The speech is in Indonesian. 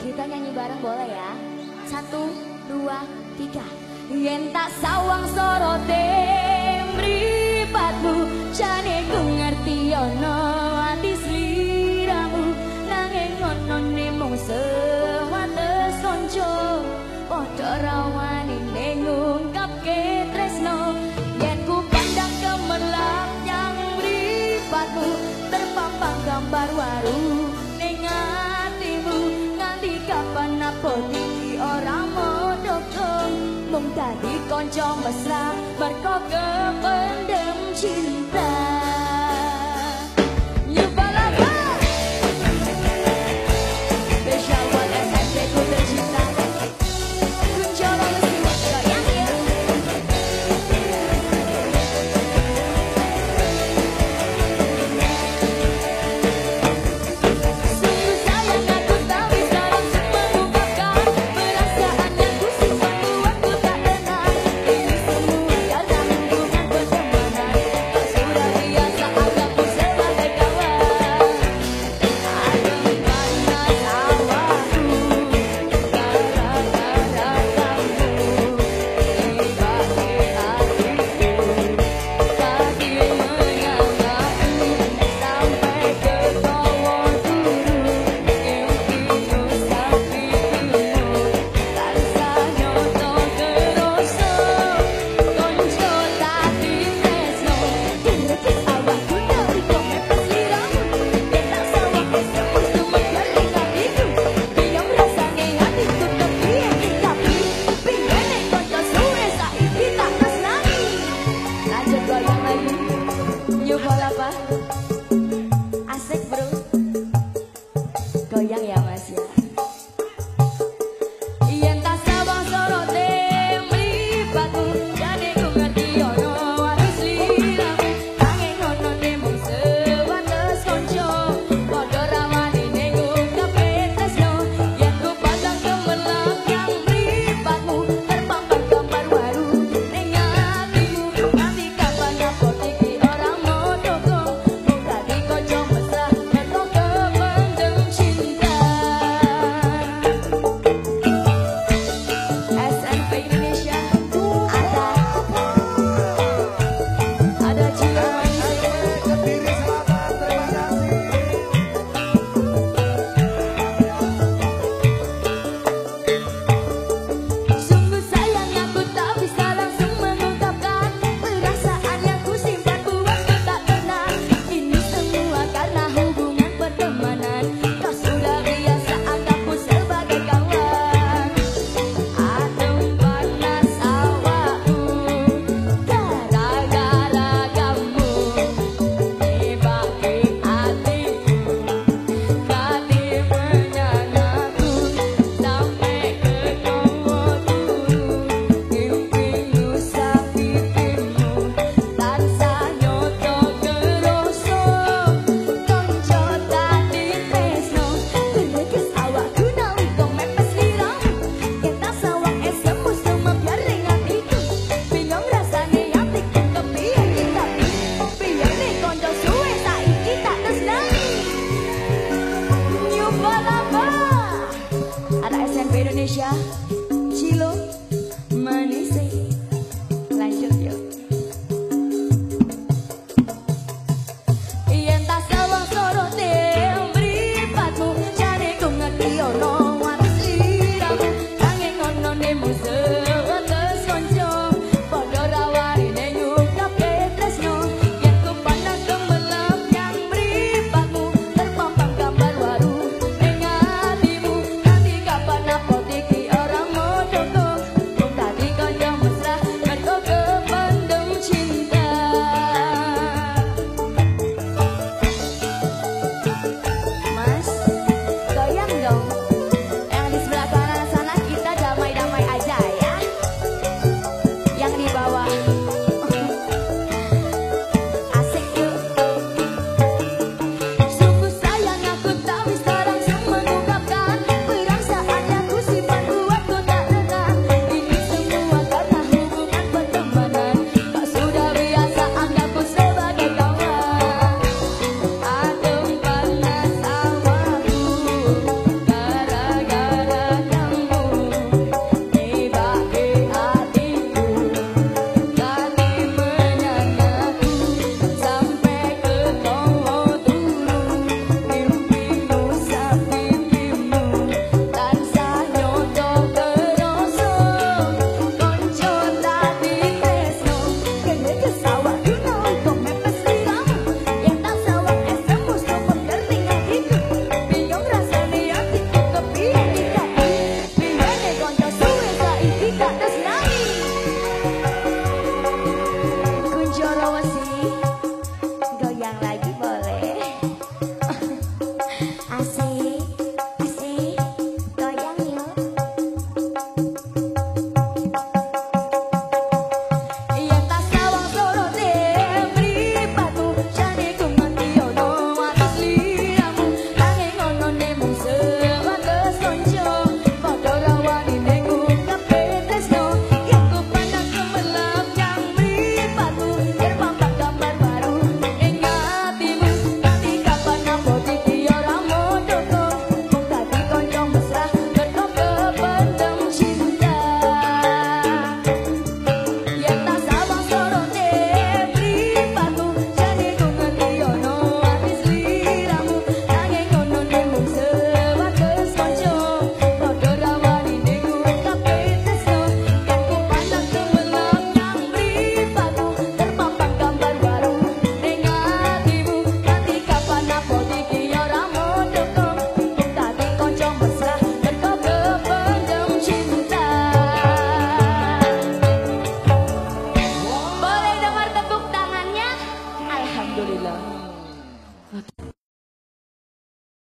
Kita nyanyi bareng boleh ya? Satu, dua, tiga. Yen tak sawang sorote mripatmu jane ku ngerti ono con trong và xa bạn có cớ ơn đêm chiều? Yeah.